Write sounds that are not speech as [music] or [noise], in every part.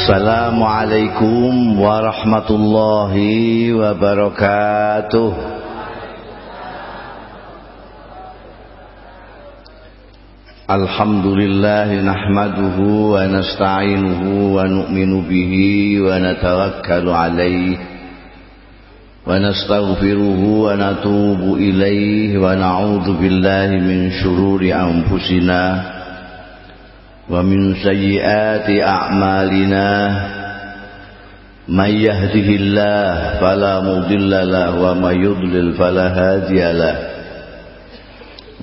السلام عليكم ورحمة الله وبركاته الحمد لله نحمده ونستعينه ونؤمن به ونتوكل عليه ونستغفره ونتوب إليه ونعوذ بالله من شرور أنفسنا ومن سيئات أعمالنا من يهده الله فلا مضل له ومن يضلل فلا هادي له.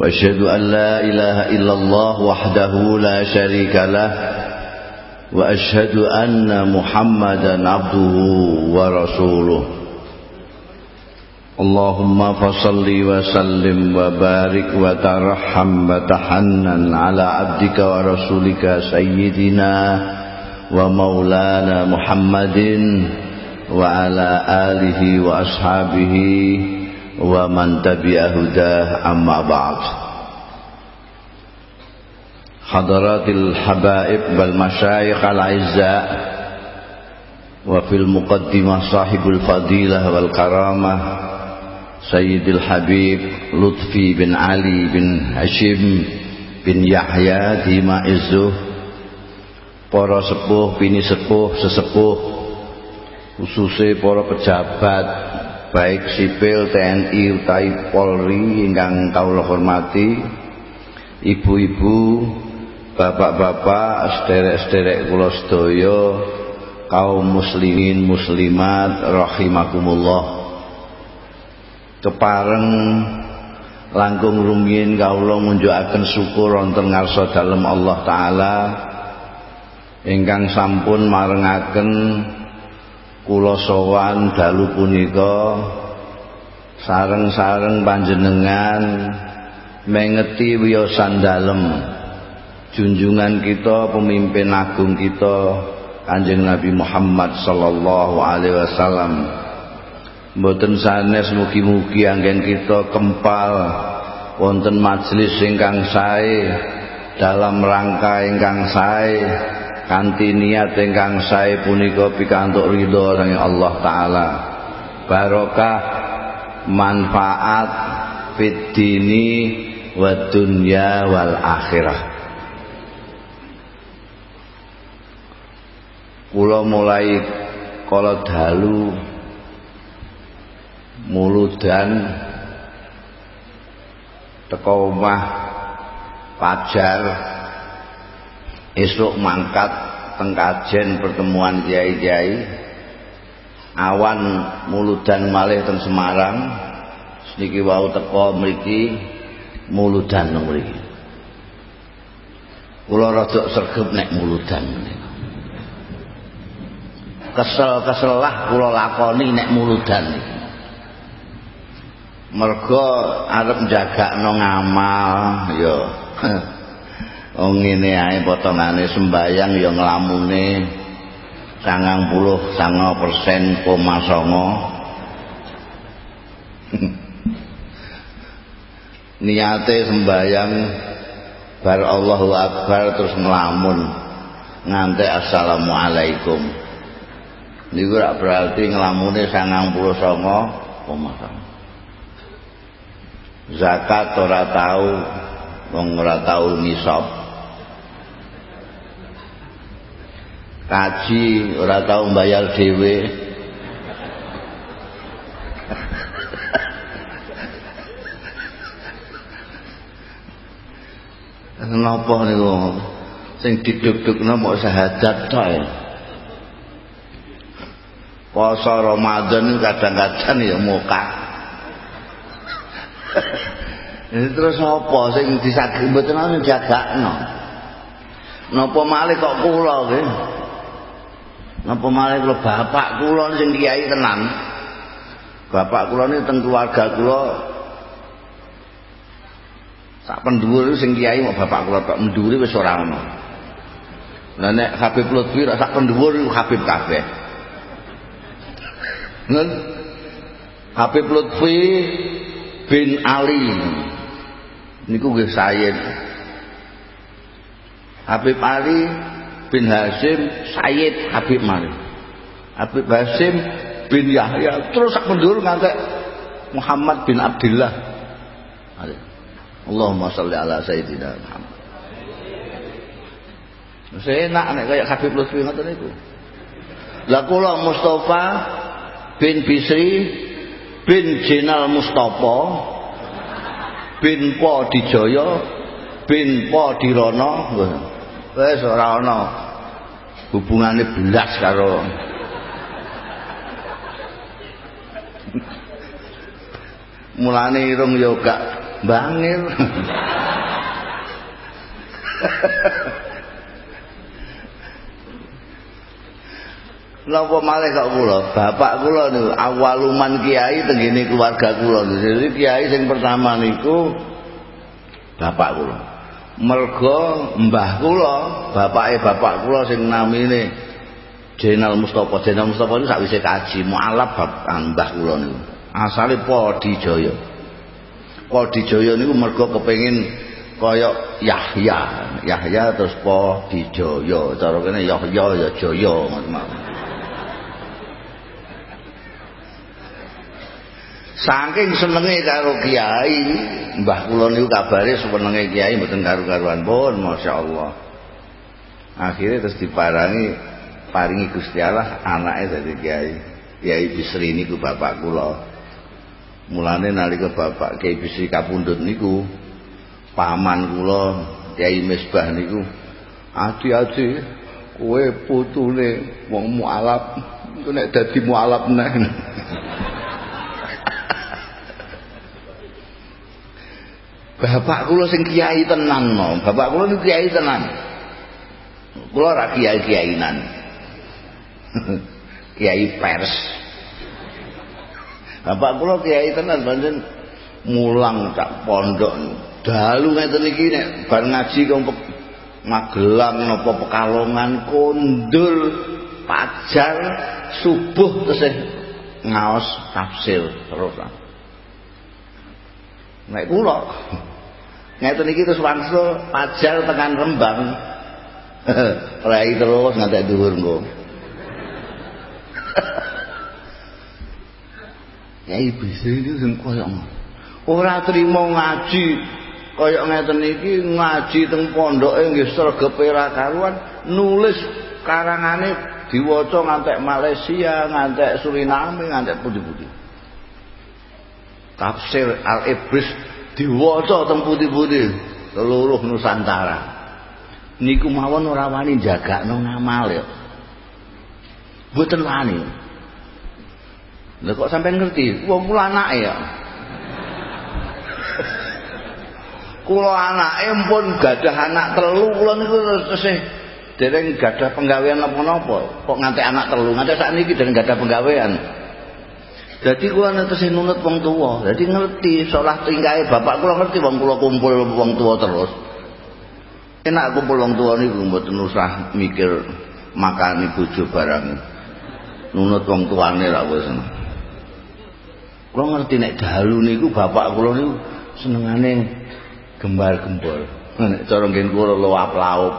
وأشهد أن لا إله إلا الله وحده لا شريك له. وأشهد أن محمدا عبده ورسوله. اللهم فصل وسلم وبارك وترحم وتحنن على عبدك ورسولك سيدنا ومولانا محمد وعلى آله وأصحابه ومن تبع هداه أما بعد. حضرات الحبائب والمشايخ الأعزاء وفي المقدمة صاحب الفضيلة والكرامة Sayyidil Habib Lutfi bin Ali bin Hashim bin Yahya di Izzuh para sepuh, bini sepuh, sesepuh khususnya para pejabat baik sipil TNI utai Polri ingkang kawula hormati ibu-ibu bapak-bapak sederek-sederek kulos doyo kaum muslimin muslimat rahimakumullah kepareng langkung rumiyin kawula ngunjukaken syukur wonten ngarsa dalem Allah taala. Ingkang sampun marengaken kula sowan dalu punika sareng-sareng panjenengan mengeti wiyosan dalem. Junjungan kita pemimpin agung kita Kanjeng Nabi Muhammad sallallahu alaihi wasallam mboten sanes mugi-mugi anggen kita kempal wonten majelis ingkang sae dalam rangka ingkang sae kanthi niat ingkang sae punika pikantuk ridho saking Allah taala. Barokah manfaat fid dini wa dunya wal akhirah. Kula mulai kala dalu muludan teko omah pajar esok mangkat tengkajen pertemuan kiai-kiai awan muludan malih teng Semarang niki wau teko mriki muludan mriki. Kula rada sregep nek muludan kesel-kesel lah kula lakoni nek muludan. niki mergo arep njagakno ngamal ya. [laughs] Oh ngene ae potongane sembayang ya nglamune 99% koma songo. [laughs] Niate sembayang bar Allahu Akbar terus ngelamun nganti assalamualaikum. Niku berarti nglamune 99 koma songo zakat ora tahu wong ora tahu nisab. Kaji ora tahu bayar dhewe. Napa niku? Sing diduk-dukno mok syahadat tok ya. Poso Ramadan kadang-kadang ya muka Ini terus apa sing disagih mboten ana jagakno. Napa malih kok kula nggih? Napa malih kula bapak kula sing kiai tenan. Bapak kula niku teng keluarga kula sak pendhuwur sing kiai mau bapak kula tok mendhuwure wis ora ana. Lah nek Habib Lutfi sak pendhuwur Habib kabeh. Habib Lutfi bin Ali. Niku nggih sayen Habib Ali bin Hasim Sayyid Habib Malik. Habib Hasim bin Yahya terus sak mundur ngantek Muhammad bin Abdullah Allahumma sholli ala sayyidina Muhammad. Saya enak nek kayak Habib Lutfi ngoten niku. Lah kula Mustafa bin Bisri bin Jenal Mustafa bin Po Dijaya bin Po Dirana wis ora ana hubungane belas karo mulane irung ya gak bangir [laughs] Napa malih kok kula? Bapak kula awaluman kiai tenggene keluarga kula. Jadi kiai sing pertama niku bapak kula. Mergo mbah kula, bapake bapak kula sing namine Jenal Mustafa. Jenal Mustafa niku sakwise kaji mualaf bab mbah kula niku. Asale Podijaya. Podijaya niku mergo kepengin kaya Yahya. Yahya terus Podijaya. Cara kene Yahya ya Jaya ngono Saking senenge karo kiai, Mbah kula niku kabare senenge kiai mboten karo-karuan pun, masyaallah. Akhirnya terus diparangi paringi Gusti Allah anake dadi kiai. Kiai Bisri niku bapak kula. Mulane nalika bapak Kiai Bisri kapundhut niku paman kula Kiai Misbah niku ati-ati kowe putune wong mualaf nek dadi mualaf neh. [laughs] Bapak kula sing kiai tenan no. Bapak kula niku kiai tenan. Kula ora kiai-kiainan. [laughs] kiai pers. Bapak kula kiai tenan pancen mulang tak pondok. Dalu ngeten iki nek bar ngaji kok Magelang napa Pekalongan kondul pajar subuh terus ngaos tafsir terus. Nek kula ngeten iki terus wangsul pajal tekan Rembang. [laughs] Rai terus ngantek dhuwur engko. [laughs] ya ibu iki sing koyo ora trimo ngaji kaya ngeten iki ngaji teng pondoke nggih sregepe ra karuan nulis karangane diwaca ngantek Malaysia ngantek Suriname ngantek pundi-pundi tafsir Al-Ibris diwaca teng putih-putih seluruh Nusantara. Niku mawon ora wani jagakno ngamal ya. Mboten wani. Lha kok sampean ngerti? Wong kula anake ya. [laughs] Kula anake pun gadah anak telu kula niku tesih dereng gadah penggawean napa-napa kok ngantek anak telu? Ngantek sakniki dereng gadah penggawean Jadi kula netesi nunut wong tuwa. Jadi ngerti salah tingkahe bapak kula ngerti wong kula kumpul wong tuwa terus. Enak kumpul wong tuwa niku mboten usah mikir makani bojo barang. Nunut wong tuane ra wis. Kula ngerti nek dalu niku bapak kula niku senengane gembar-gembor. Nek cara ngen kula luap-laup.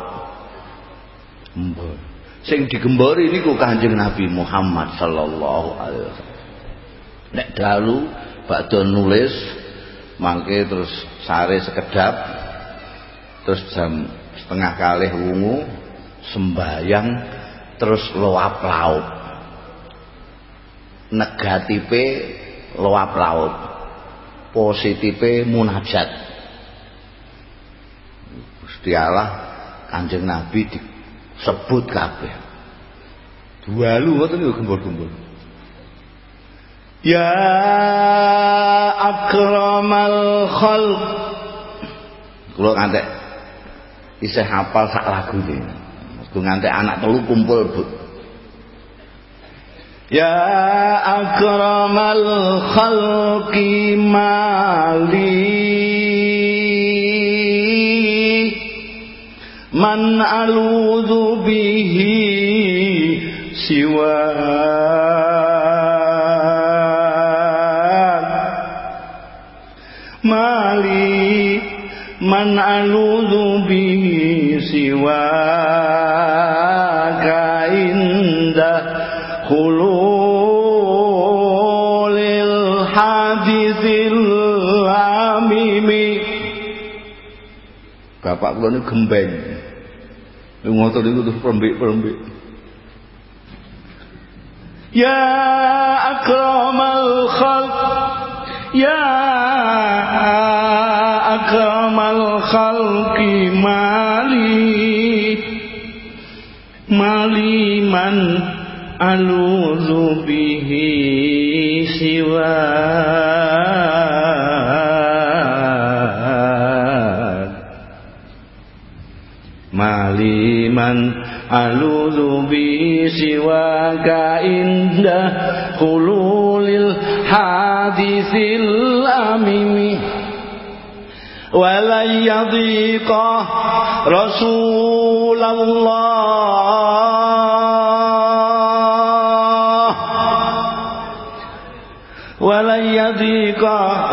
Gembor. Sing digembori niku Kanjeng Nabi Muhammad sallallahu alaihi wasallam. Nek dalu bakdo nulis mangke terus sare sekedap terus jam setengah kalih wungu sembayang terus loap laut. Negatife loap laut positife munajat. Gusti Allah Kanjeng Nabi disebut kabeh. Dua lu ngoten gembur-gembur Ya akramal khalq Kula ngantek isih hafal sak lagu iki. Kudu ngantek anak telu kumpul, Bu. Ya akramal khalqi mali Man aludhu bihi siwa ألوذ به سواك عند خلول الحادث العميم Bapak kula niku gembeng. Ngoten niku terus perembik-perembik. يا أكرم الخلق يا أكرم الخلق مالي مالي من ألوذ به سواك. مالي من ألوذ به سواك عند خلول الحادث ولن يضيق رسول الله. ولن يضيق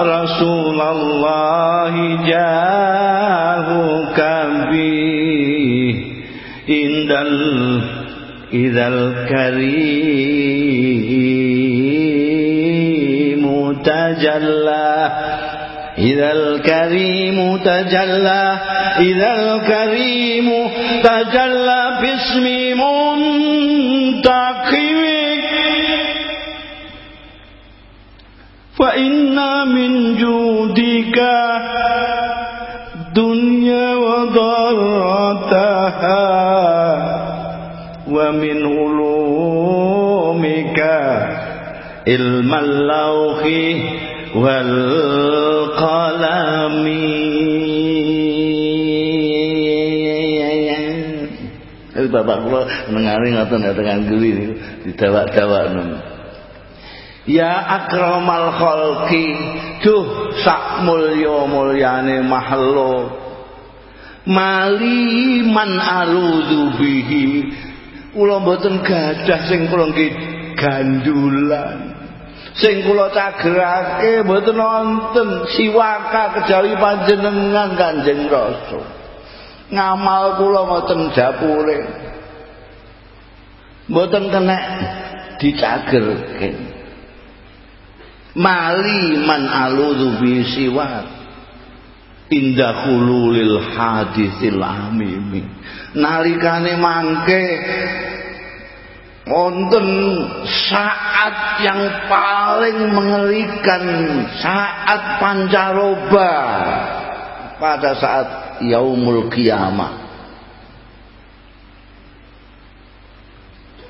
رسول الله جاهك به عند إذا الكريم تجلى. إذا الكريم تجلى إذا الكريم تجلى باسم منتقم. فإن من جودك الدنيا وضرتها ومن علومك علم اللوح. والقلم Itu bapak kula nengari ngoten ya dengan guli didawak-dawakno. Ya akramal khalqi duh sak mulya mulyane makhluk mali man aludzu bihi kula mboten gadah sing kula nggih gandulan Sing kula cagerake mboten wonten siwaka kejawi panjenengan Kanjeng Rasul ngamal kula mboten japure. Mboten kena dicagerke. Mali man aludhu bi siwak. Indah hululil hadisil amimi. Nalikane mangke wonten saat yang paling mengerikan saat pancaroba pada saat yaumul kiamah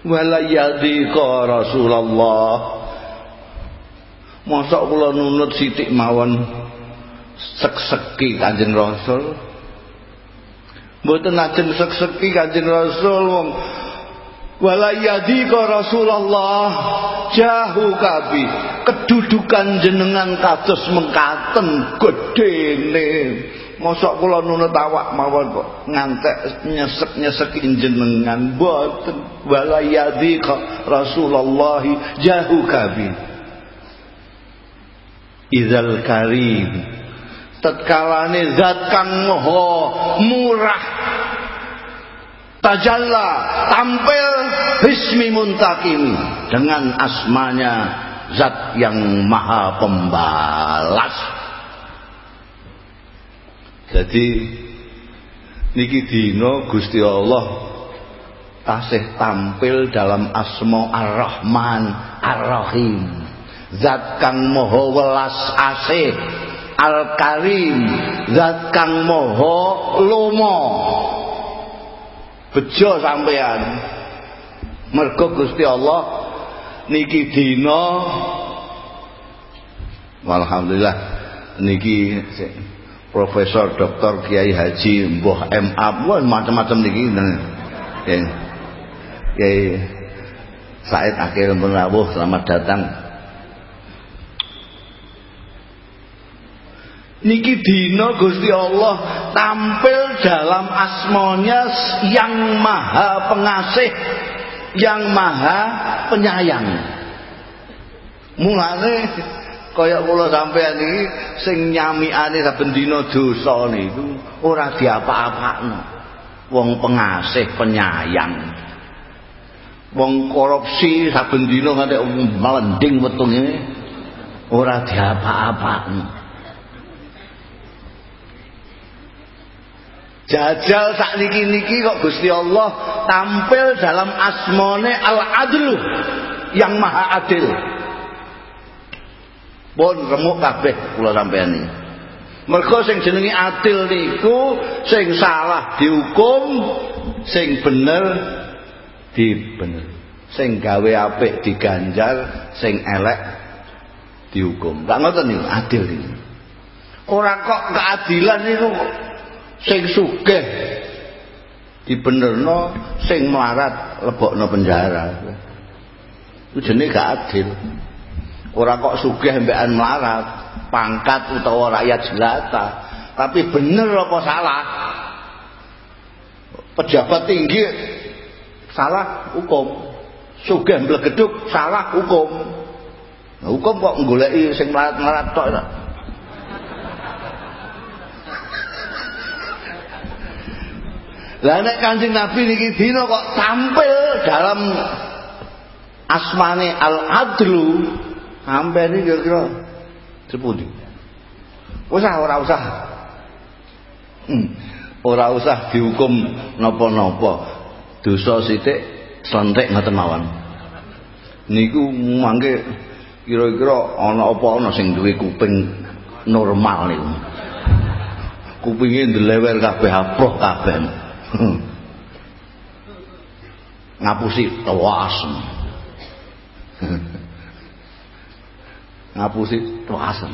wala yadika Rasulullah. Mosok kula nunut sithik mawon. Sek-seki Kanjeng Rasul. Mboten ajeng sek-seki Kanjeng Rasul wong wala yadika Rasulullah jahu kabi. Kedudukan jenengan kados mengkaten gedene mosok kula nunut awak mawon kok ngantek nyesek-nyesekin jenengan boten. Wala yadika Rasulullah jahu kabi. Izal karim Tatkalane zat kang moho murah Tajalla tampil Bismi muntakim Dengan asmanya Zat yang maha pembalas. Jadi Niki dino Gusti Allah Tasih tampil dalam asma ar-Rahman ar-Rahim. Zat kang moho welas asih Al Karim Zat kang moho lomo Bejo sampean. Mergo Gusti Allah niki dina. Alhamdulillah niki Profesor Dr. Kiai Haji Mbah MA macam-macam niki Kiai Said Akhir Penrawuh selamat datang niki dina Gusti Allah tampil dalam asmonya yang maha pengasih yang maha penyayang. Mulane kaya kula sampean iki sing nyamiane saben dina dosa niku ora diapa-apakno. Wong pengasih penyayang. Wong korupsi saben dina nganti melending wetunge ora diapa-apakno Jajal sak niki-niki kok Gusti Allah tampil dalam asmone Al-Adlu yang maha adil. Pun remuk kabeh kula sampeyan iki. Mergo sing jenenge adil niku sing salah dihukum, sing bener dibener. Sing gawe apik diganjar, sing elek dihukum. Gak ngoten niku adil niku. Ora kok keadilan niku sing sugih dibenerno sing melarat lebokno penjara. Itu jenenge gak adil. Ora kok sugih mbekan melarat pangkat utawa rakyat jelata. Tapi bener apa salah? Pejabat tinggi salah hukum. Sugih mblegeduk salah hukum. Nah, hukum kok goleki sing melarat-melarat tok Lah nek Kanjeng Nabi niki dina kok tampil dalam asmane Al-Adlu, sampeyan iki kira-kira sepundi? Usah ora usah. Hmm. Ora usah dihukum napa-napa. Dosa sithik slentek ngoten mawon. Niku mangke kira-kira ana apa ana sing duwe kuping normal niku. Kupinge ndelewer kabeh aproh kabeh. Ngapusi tawasem ngapusi tawasem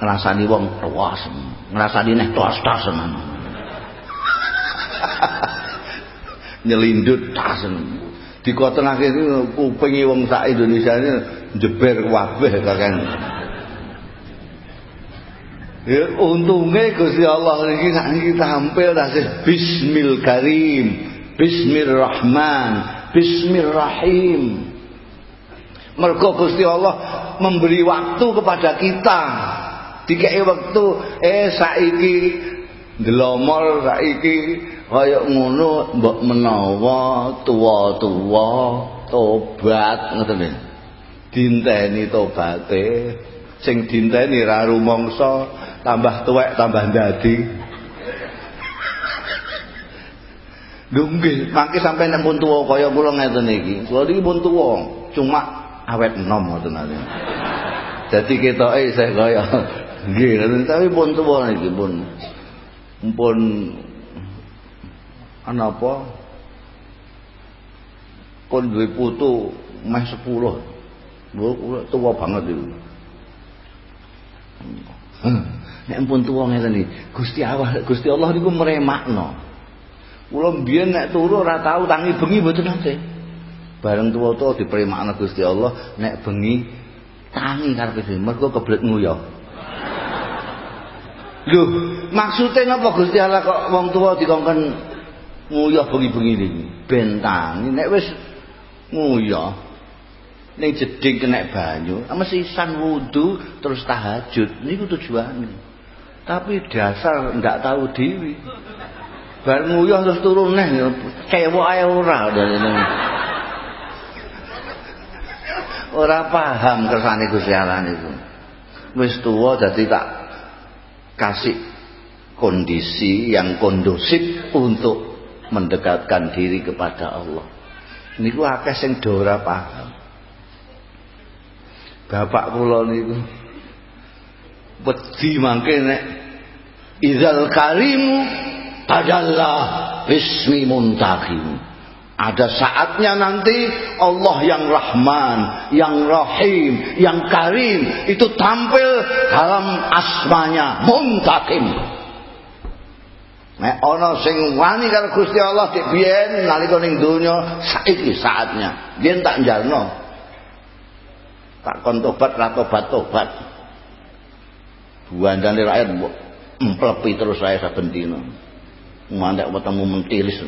ngrasani wong tawasem ngrasani neh tos-tosen [laughs] nyelindut tasem dikotenake kupinge wong sak Indonesia ini jeber kabeh kakek Ya untunge Gusti Allah niki sakniki tampil tasih Bismil Karim, Bismillahirrahman, Bismillahirrahim. Mergo Gusti Allah memberi waktu kepada kita. Dikei waktu eh saiki ndelomol saiki kaya ngono mbok menawa tuwa-tuwa tobat ngoten lho. Dinteni tobate sing dinteni ra rumangsa tambah tuwek tambah dadi Lho nggih, mangke sampai nek pun tuwa kaya kula ngeten iki. Kula iki pun tuwa, cuma awet enom ngoten ae. Dadi ketoke saya kaya nggih, tapi pun tuwa niki pun pun ana apa? Pun duwe putu meh 10. Lho tuwa banget itu. Nek pun tuwa ngeten iki. Gusti Allah Gusti Allah niku meremakno. Kula mbiyen nek turu ora tau tangi bengi mboten nate. Bareng tuwa-tuwa dipremakno Gusti Allah nek bengi tangi karepe dhewe mergo kebelet nguyah lho maksudnya napa Gusti Allah kok wong tuwa dikongkon nguyah bengi-bengi niki ben tangi nek wis nguyah ning jeding kena banyu mesti san wudu terus tahajud. Niku tujuane tapi dasar ndak tahu diri. Bar nguyuh terus turun neh cewek ae ora ora paham kersane Gusti Allah niku. Wis tuwa dadi tak kasih kondisi yang kondusif untuk mendekatkan diri kepada Allah. Niku akeh sing ora paham. Bapak kula niku wedi mangke nek Idzal karimu tadallah bismi muntakim. Ada saatnya nanti Allah yang Rahman, yang Rahim, yang Karim itu tampil dalam asmanya muntakim. Nek ana sing wani karo Gusti Allah dik biyen nalika ning donya saiki saatnya. Biyen tak njalno. Tak kon tobat ra tobat-tobat. Buandane rakyat emplepi terus saya saben dina. Mandek ketemu mentilis.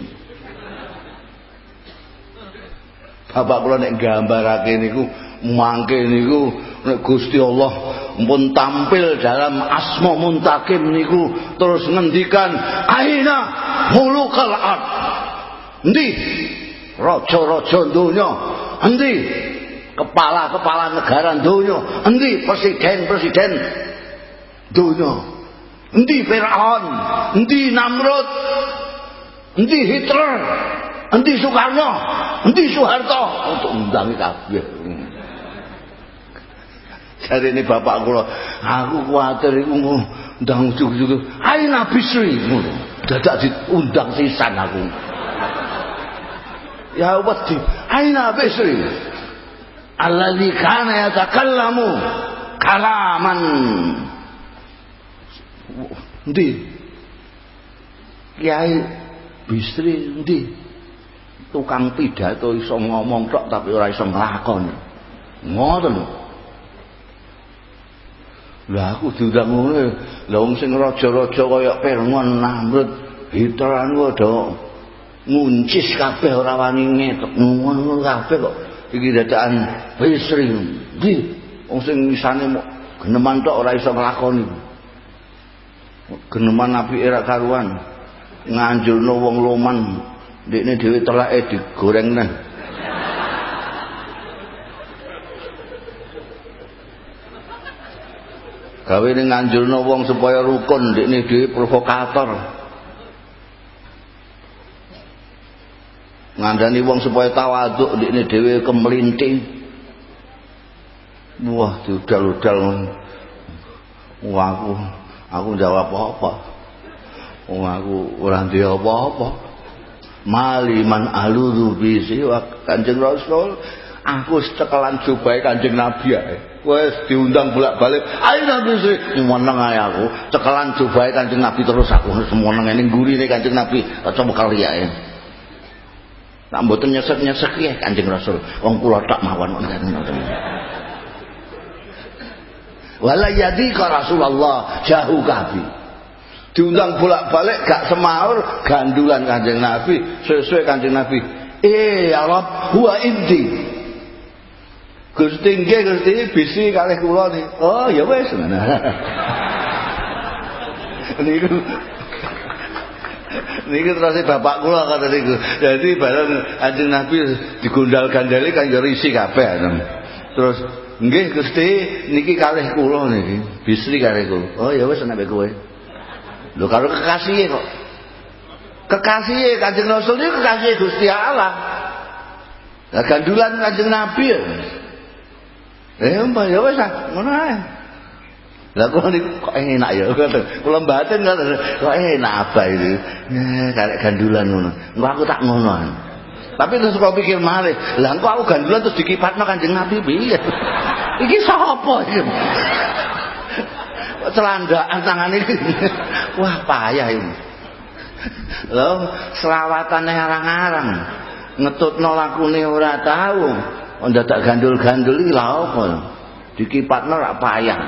Bapak kula nek gambarake niku mangke niku nek Gusti Allah pun tampil dalam asma muntakim niku terus ngendikan aina mulukal ard. Endi? Raja-raja donya. Endi? Kepala-kepala negara donya. Endi? Presiden-presiden donya endi Firaun endi Namrud endi Hitler endi Soekarno endi Soeharto untuk undangi kabeh Jadi ini bapak kula, aku kuatir iku ndang ujug-ujug. Ayo Nabi Sri ngono. Dadak diundang sisan aku. Ya wedi, ayo Nabi Sri. Alladzi kana yatakallamu kalaman. Ndi? Kiai Bisri ndi? Tukang pidato iso ngomong tok tapi ora iso nglakoni. Ngoten. Lah aku diundang ngono. Lah wong sing raja-raja kaya Permon Namrud Hitler anu ada nguncis kabeh ora wani ngetok ngono kabeh kok. Iki dadakan Bisri. Ndi? Wong sing isane geneman tok ora iso nglakoni. Geneman apike ra karuan. Nganjurno wong loman ndekne dhewe telake digoreng neh. gawe ning nganjurno wong supaya rukun ndekne dhewe provokator ngandani wong supaya tawaduk ndekne dhewe kemlinting wah diudal-udal wah aku aku jawab apa-apa. Wong aku ora duwe apa-apa. Maliman aludhu bisi wa kanjeng rasul. Aku cekelan jubahe kanjeng nabi ae. Wes diundang bolak-balik. Ayo nabi sih. Meneng ae aku. Cekelan jubahe kanjeng nabi terus aku semoneng ini gurine kanjeng nabi. Coba kali ae. Tak mboten nyesek-nyesek ya kanjeng rasul. Wong kula tak mawon. ngoten wala yadika rasulullah jahu kabi diundang bolak-balik gak semaur gandulan kanjeng nabi sesuai kanjeng nabi eh ya Rab huwa inti Gusti nggih Gusti bisi kalih kula nih. Oh ya wis [laughs] niku niku terus bapak kula kata niku. Jadi bareng Kanjeng Nabi digundal-gandali kan ya risi kabeh. Terus nggih Gusti niki kalih kula niki. Bisri kalih kula. Oh ya wis nek kowe. Lho karo kekasih kok. Kekasih Kanjeng Rasul niku kekasih Gusti Allah. Lah gandulan Kanjeng Nabi ya. Eh mbah ya wis ngono ae. Lah kok niku kok enak ya. Kula ngoten. Kok enak apa itu. Eh karek gandulan ngono. Engko aku tak ngono. Tapi terus kok pikir malih, lah engko aku gandulan terus dikipatno Kanjeng Nabi piye? Iki sapa iki? Celandakan tangan iki. Wah, payah ini. Lho, selawatane arang-arang. Ngetutno lakune ora tahu. Ndadak gandul-gandul iki lha apa? Dikipatno rak payah.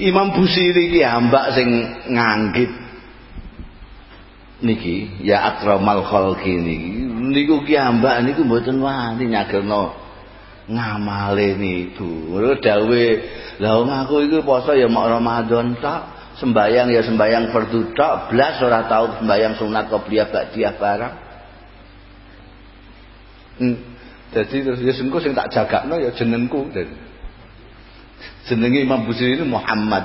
Imam Busiri iki ambak sing nganggit niki ya akramal khalqi niki. Niku ki ambak niku mboten wani nyagerno ngamale niku. Dawuhe lha wong aku iku poso ya mok Ramadan tok sembayang ya sembayang fardu tok blas ora tau sembayang sunat qobliyah ba'diyah barang. Hmm. jadi terus ya sengko sing tak jagakno ya jenengku. Jenenge Imam Busiri ini Muhammad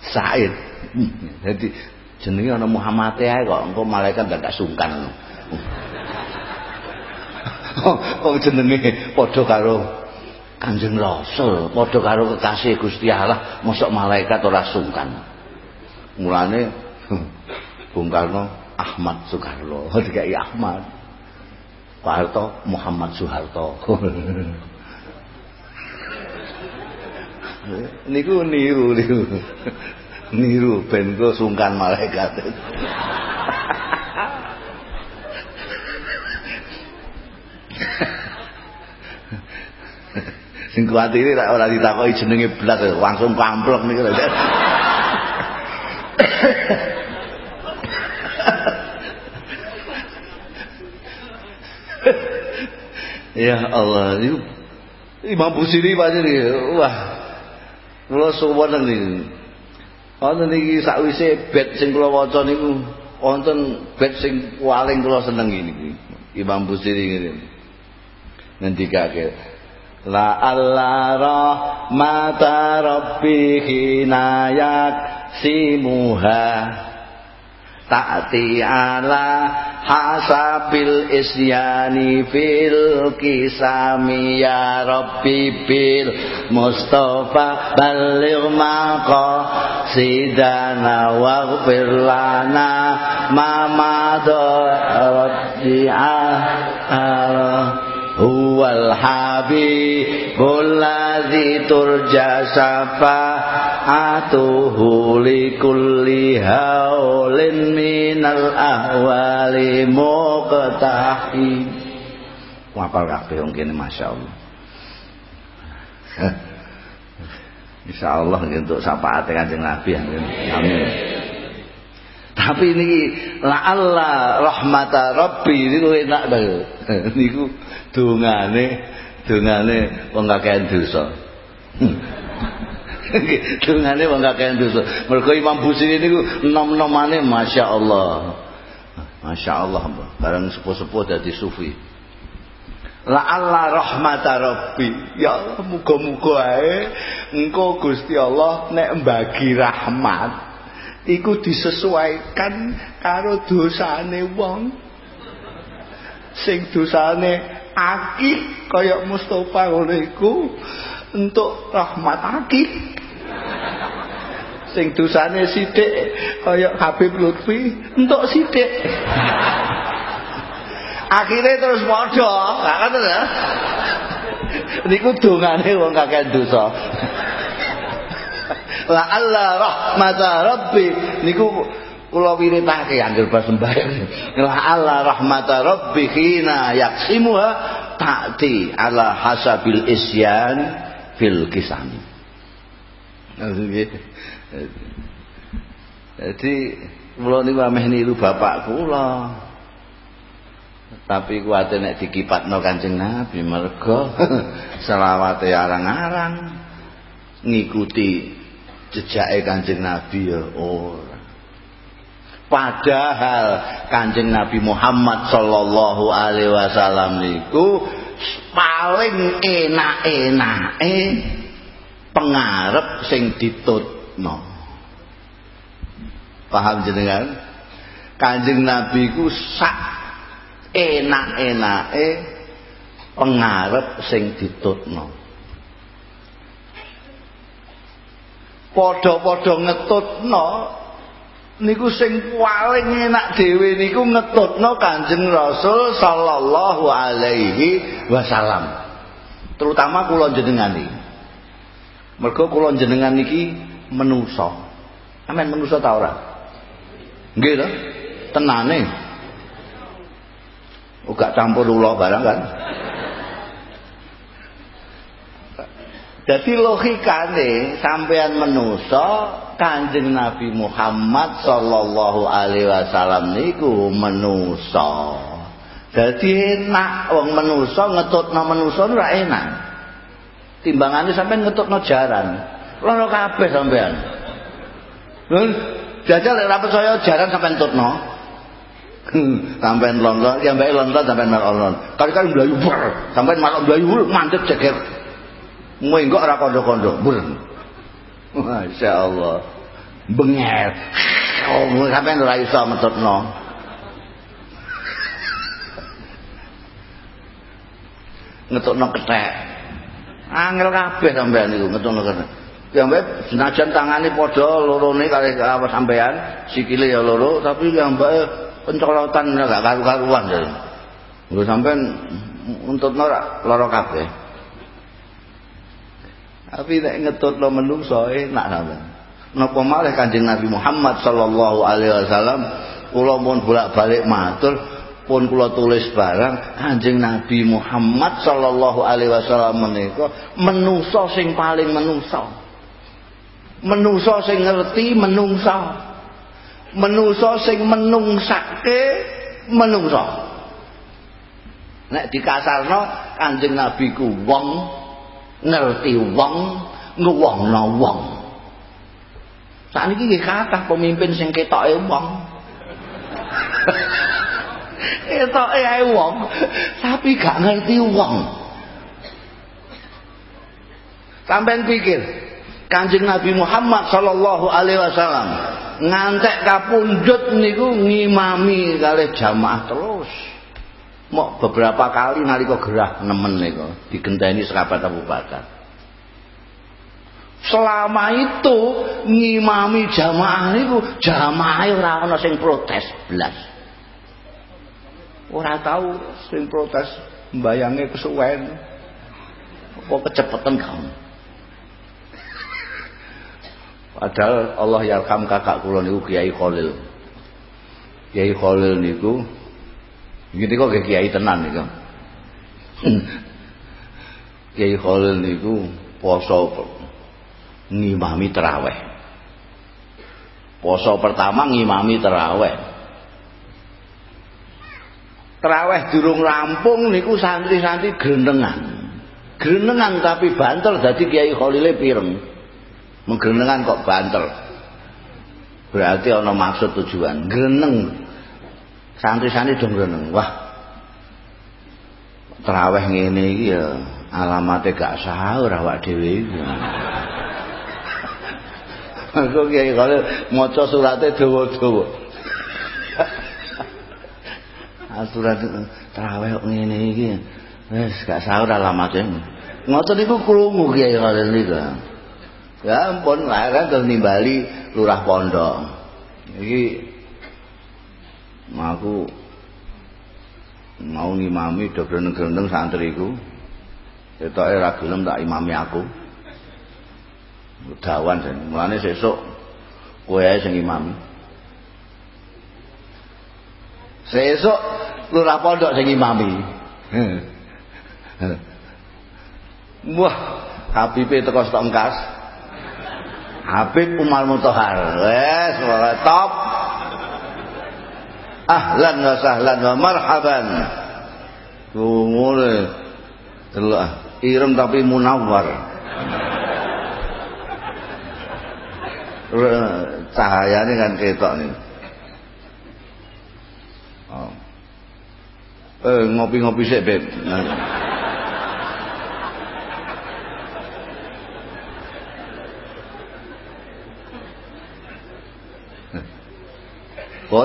Said. Hmm. jadi jenenge ana Muhammad ae kok engko malaikat gak sungkan. Oh jenenge padha karo Kanjeng Rasul padha karo kekasih Gusti Allah mosok malaikat ora sungkan? Mulane Bung Karno Ahmad Soekarno [laughs] dikai Ahmad. Pak Harto Muhammad Soeharto. [laughs] Niku niru niku niru ben sungkan malaikat sing kuatire ora ora ditakoki jenenge blas langsung kamplek niku lho Ya Allah, itu Imam Busiri pancen wah. Kula suwun niku. Wonten iki sakwise bed sing kula waca niku wonten bed sing paling kula seneng niki. Imam Busiri ngene. Ngendikake La Allah rahmata rabbihi nayak simuha ta'ti ala hasabil isyani fil kisami ya rabbi bil mustafa baligh maqa sidana waghfir lana ma madha huwal habibul ladzi turja syafa'atuhu likulli haulin minal ahwali muqtahi. Wapal kabeh wong kene masyaallah. Insyaallah untuk syafaat Kanjeng Nabi amin tapi ini la'alla rahmata rabbi [laughs] niku enak banget niku dungane dungane wong kakean dosa. [laughs] Dungane wong kakean dosa. Mergo Imam Busiri niku nom-nomane masyaallah masyaallah bareng sepuh-sepuh dadi sufi. La Allah rahmata rabbi. Ya Allah muga-muga ae engko Gusti Allah nek mbagi rahmat iku disesuaikan karo dosane wong. Sing dosane akik kaya Mustafa ngono iku untuk rahmat akik. Sing dosane sithik kaya Habib Lutfi untuk sithik. Akhirnya terus padha ngono ya niku dongane wong kakek dosa [laughs] la Allah rahmata rabbi. Niku kula wiritake anggere pas sembahyang. La Allah rahmata rabbi hina yaksimuha ta'ti ala hasabil isyan fil kisan jadi kula niku ameh niru bapak kula. Tapi kuwate nek dikipatno Kanjeng Nabi mergo [laughs] selawate arang-arang ngikuti jejake Kanjeng Nabi ya ora Padahal Kanjeng Nabi Muhammad sallallahu alaihi wasallam niku paling enak-enake pengarep sing ditutno. Paham jenengan? Kanjeng Nabi ku sak enak-enake pengarep sing ditutno. Padha-padha ngetutno niku sing paling enak dhewe niku ngetutno Kanjeng Rasul sallallahu alaihi wasallam. Terutama kula jenengan iki. Mergo kula jenengan iki menusa. Amen menusa ta ora? Nggih to? Tenane. Uga campur ula barang kan. Jadi logikane sampean menusa Kanjeng Nabi Muhammad sallallahu alaihi wasallam niku menusa. Dadi enak wong menusa ngetutno menusa ora enak. Timbangane sampean ngetutno jaran. Loro kabeh sampean. Lho, jajal ora percaya jaran sampean tutno. sampean lonto, ya mbake lonto sampean melon. Kali-kali mlayu sampean malah mlayu mantep ceger. Mwenggok ora kondo-kondo, burn. Masya Allah Bengel Oh sampai ora iso metutno. Ngetutno ketek. Angel kabeh sampean niku ngetutno ketek. Sampai senajan tangane padha lorone kali apa sampean sikile ya loro tapi sampai pencolotan gak karu-karuan. Lho sampean untutno lara kabeh. Tapi nek ngetutno menungso enak sampean. Napa malih Kanjeng Nabi Muhammad sallallahu alaihi wasallam kula pun bolak-balik matur pun kula tulis barang Kanjeng Nabi Muhammad sallallahu alaihi wasallam menika menungso sing paling menungso. Menungso sing ngerti menungso. Menungso sing menungsake menungso. nek dikasarno Kanjeng Nabi ku wong ngerti wong ngewongno wong sakniki nggih kathah pemimpin sing ketoke wong ketoke ae wong tapi gak ngerti wong sampean pikir Kanjeng Nabi Muhammad sallallahu alaihi wasallam. Ngantek kapundhut niku ngimami kalih jamaah terus mau beberapa kali nalika gerah nemen niku digenteni sekabat Abu Bakar selama itu ngimami jamaah niku jamaah ora ana sing protes blas. Ora tahu sing protes mbayange kesuwen. Apa kecepetan kamu? Padahal Allah yarham kakak kula niku Kiai Khalil. Kiai Khalil niku Gitu kok kiai tenan niku. Kiai Khalil niku poso ngimami terawih. Poso pertama ngimami terawih. Terawih durung rampung niku santri-santri grenengan. Grenengan tapi banter dadi Kiai Khalile pireng. Menggrenengan kok banter. Berarti ana maksud tujuan. Greneng santri-santri dong reneng wah. Terawih ngene iki ya alamate gak sahur awak dhewe iki aku kiai kalau maca surate dawa-dawa. Surat terawih ngene iki. Wis gak sahur alamate. Ngoten niku krungu kiai kalau niku. Ya ampun lah kan nimbali lurah pondok. Iki aku mau ngimami do grendeng-grendeng santriku ketoke ora gelem tak imami aku. Dawan dan mulane sesuk kowe ae sing imami sesuk lurah pondok sing imami [laughs] wah Habib teko stok engkas. Habib Umar Mutohar wes top ahlan wa sahlan wa marhaban. Delok ireng tapi munawwar cahayane kan ketok nih. Oh. eh ngopi-ngopi sik beb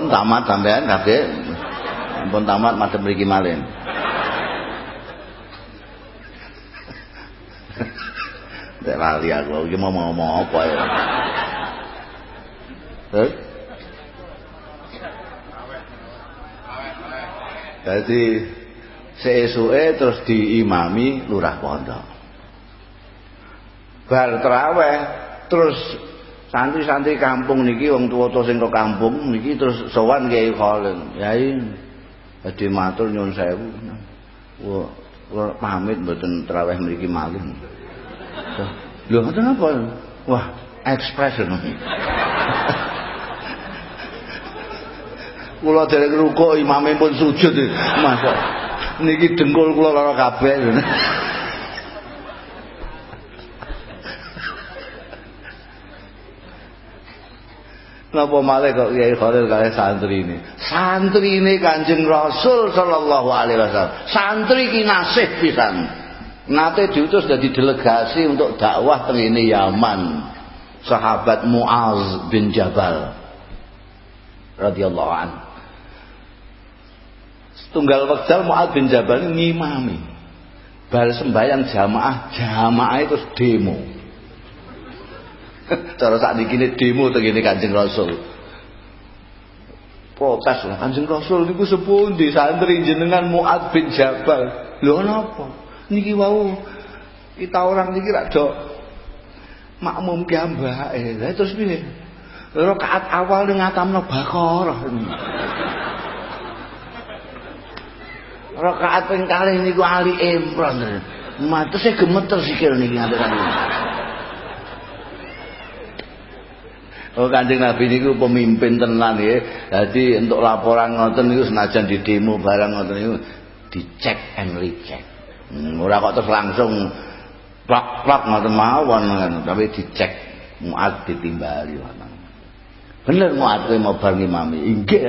pun tamat sampean kabeh pun tamat madhep mriki malih Nek lali aku iki mau ngomong apa ya. Eh? Jadi seesuke terus diimami lurah pondok. Bar terawih terus santri-santri kampung niki wong tuwa-tuwa sing kok kampung niki terus sowan Kiai Khalil. Yai badhe matur nyuwun sewu. Kula pamit mboten traweh mriki malih. Lho ngoten apa? Wah, expression. [laughs] kula dereng rukuk imame pun sujud. Masa niki dengkul kula lara kabeh. Napa malih kok Kiai Khalil kali santri ini? Santri ini Kanjeng Rasul sallallahu alaihi wasallam. Santri ki nasih pisan. Nate diutus jadi delegasi untuk dakwah teng ini Yaman. Sahabat Muaz bin Jabal radhiyallahu an. Tunggal wekdal Muaz bin Jabal ngimami. Bal sembahyang jamaah, jamaah itu demo. Cara saat ini demo begini Kanjeng Rasul. Protes lah Kanjeng Rasul niku sepundi santri jenengan Muad bin Jabal. Lho napa niki wau kita orang niki rak do makmum ki ambake lha terus piye? Rakaat awal ngatamno Baqarah rakaat ping kalih niku Ali Imran. Matese gemeter sikil niki ngaten Oh Kanjeng Nabi niku pemimpin tenan ya. Jadi untuk laporan ngoten niku senajan di demo barang ngoten niku dicek and recheck. Hmm, ora kok terus langsung plak-plak ngoten mawon tapi dicek muat ditimbali Bener muat kowe mau bar ngimami. Inggih.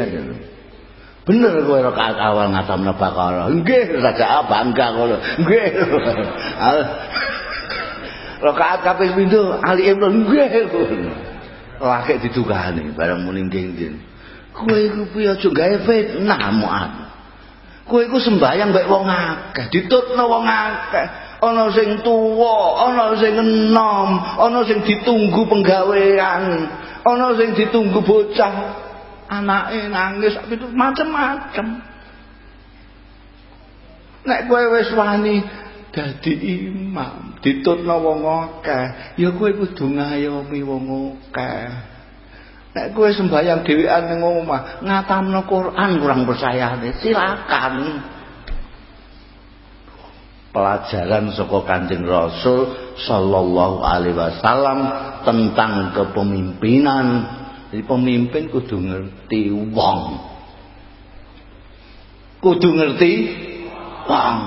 Bener kowe rakaat awal ngatamna Baqarah. Nggih saja bangga kono. Nggih. [laughs] Rakaat kaping pindho Ali Imran nggih. Laki didukani bareng muni nggih Kowe iku piye aja gawe fitnah muat. Kowe iku sembayang mbek wong akeh, ditutno wong akeh. Ana sing tuwa, ana sing enom, ana sing ditunggu penggawean, ana sing ditunggu bocah. Anake nangis itu macam-macam. Nek kowe wis wani dadi imam, ditutno wong akeh, ya kowe kudu ngayomi wong akeh. Nek kowe sembahyang dhewean ning omah, ngatamno Quran kurang percayane, silakan. Pelajaran saka Kanjeng Rasul sallallahu alaihi wasallam tentang kepemimpinan. Jadi pemimpin kudu ngerti wong. Kudu ngerti wong.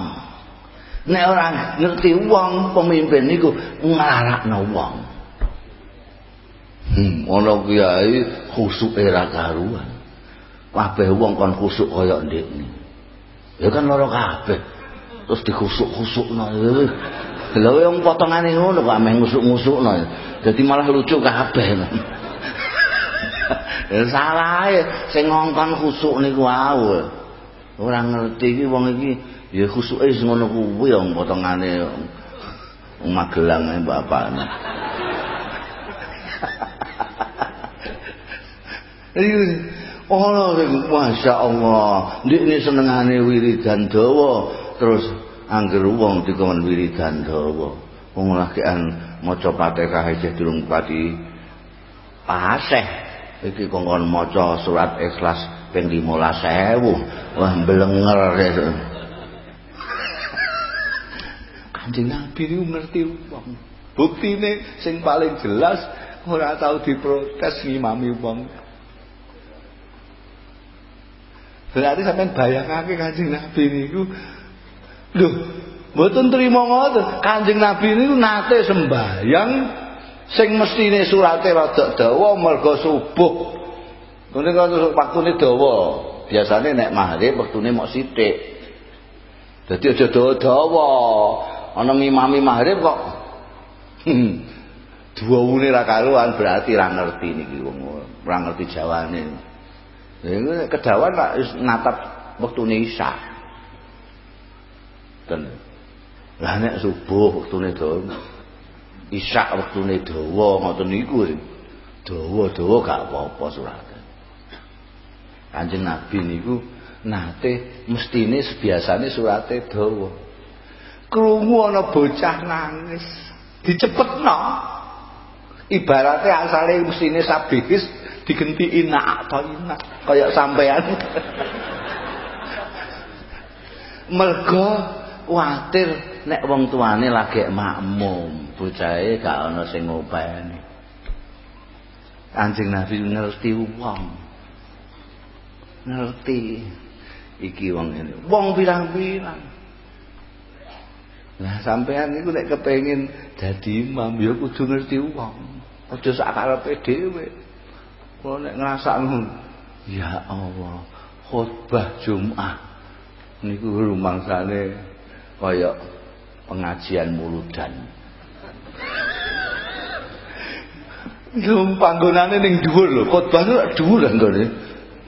Nek orang ngerti wong, pemimpin niku nglarakno wong. Hmm, ana kiai khusuke ra karuan. Kabeh wong kon khusuk kaya ndekne. Ya kan lara kabeh. Terus dikhusuk-khusukno. Lha wong potongane ngono kok ameh ngusuk-ngusukno. Dadi malah lucu kabeh. Salah ya sing ngongkon khusuk niku wae. Ora ngerti iki wong iki ya khusuke sing ngono kuwi wong potongane Magelang bapakne. Ana Masya Allah. Ini senengane wiridan dawa Terus Angger wong dikon wiridan dawa. Wong lakian Moco patekah aja durung pati Paseh. Iki kongkon moco surat ikhlas limola sewu Wah belenger Kanjeng Nabi ini ngerti wong ini sing paling jelas Ora tau diprotes ngimami wong Berarti sampean bayangake Kanjeng Nabi niku lho, mboten trima ngoten. Kanjeng Nabi niku nate sembayang sing mestine surate rada dawa mergo subuh. Ngene kan waktune dawa. Biasane nek maghrib wektune mok sithik. Dadi aja dawa-dawa. Ana ngimami maghrib kok hmm, duwune ra karuan berarti ra ngerti niki wong ora ngerti jawane. Ini kedawan lah natap waktu isya. Dan lah nek subuh waktu dawa. Isya waktu dawa ngoten niku. Dawa-dawa gak apa-apa surat. Kanjeng Nabi niku nate mestine biasane surate dawa. Krungu ana bocah nangis, dicepetno. Ibaratnya asale mestine sabihis digenti ina atau ina kayak sampean. Mergo kuatir nek wong tuane lagi makmum bocahe gak ana sing ngopeni. Anjing Nabi ngerti wong. Ngerti. Iki wong ini wong pirang-pirang Nah sampean niku nek kepengin dadi imam ya kudu ngerti wong. Aja sak karepe dhewe. Kalau nek ngrasakno ya Allah, khutbah Jumat niku rumangsane kaya pengajian muludan. Lho panggonane ning dhuwur lho, khotbah lak dhuwur anggone.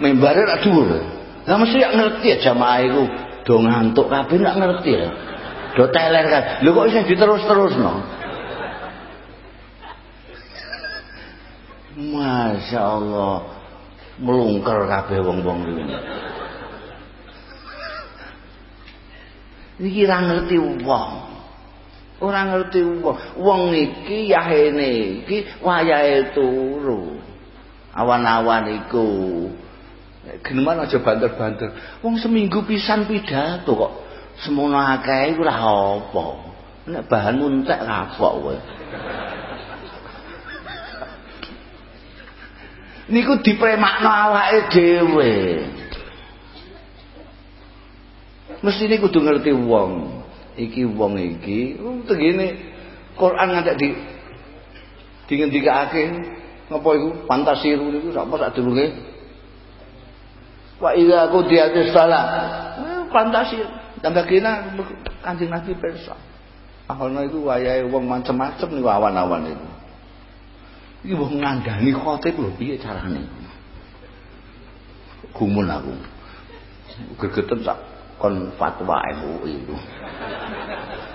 Membare lak dhuwur. Lah mesti ngerti ya jamaah iku do ngantuk kabeh nak ngerti ya. Do teler kan. Lho kok isih diterus-terusno? Masya Allah melungker kabeh wong-wong iki. Iki ora ngerti wong. Ora ngerti wong. Wong iki yahene iki wayahe turu. Awan-awan iku. Geneman aja banter-banter. Wong seminggu pisan pidato kok. Semono akeh iku ora apa. Nek bahan muntek kapok kowe. niku dipremakno awake dhewe. Mesti ini kudu ngerti wong. Iki wong iki tegene Quran ngantek di dingendikake ngapa iku? Fantasiru niku sapa sak durunge? Wa idza qudiyatis shalah. Eh, fantasi tambah kena Kanjeng Nabi pirsa? Ana itu wayahe wong macem-macem niku awan-awan itu iki wong ngandani khotib lho piye carane? Gumun aku. Gegeten sak kon fatwa MUI itu